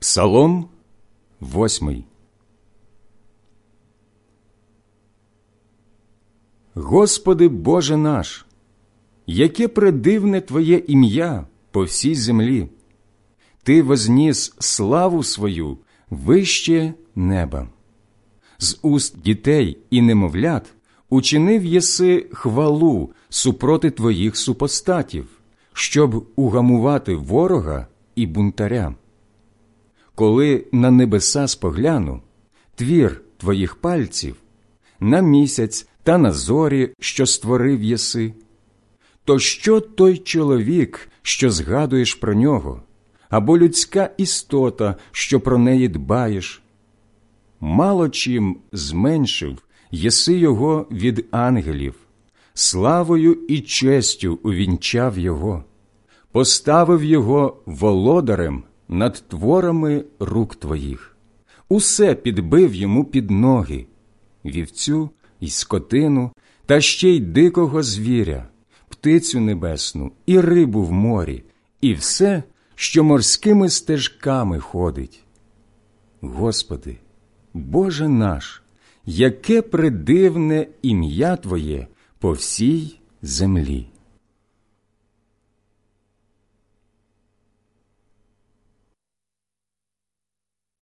Псалом восьмий. Господи Боже наш, яке предивне Твоє ім'я по всій землі, Ти возніс славу свою вище неба. З уст дітей і немовлят учинив єси хвалу супроти Твоїх супостатів, щоб угамувати ворога і бунтаря. Коли на небеса спогляну, твір твоїх пальців, на місяць та на зорі, що створив єси, то що той чоловік, що згадуєш про нього, або людська істота, що про неї дбаєш? Мало чим зменшив єси його від ангелів, славою і честю увінчав його, поставив його володарем над творами рук твоїх, усе підбив йому під ноги, вівцю і скотину, та ще й дикого звіря, птицю небесну і рибу в морі, і все, що морськими стежками ходить. Господи, Боже наш, яке придивне ім'я Твоє по всій землі.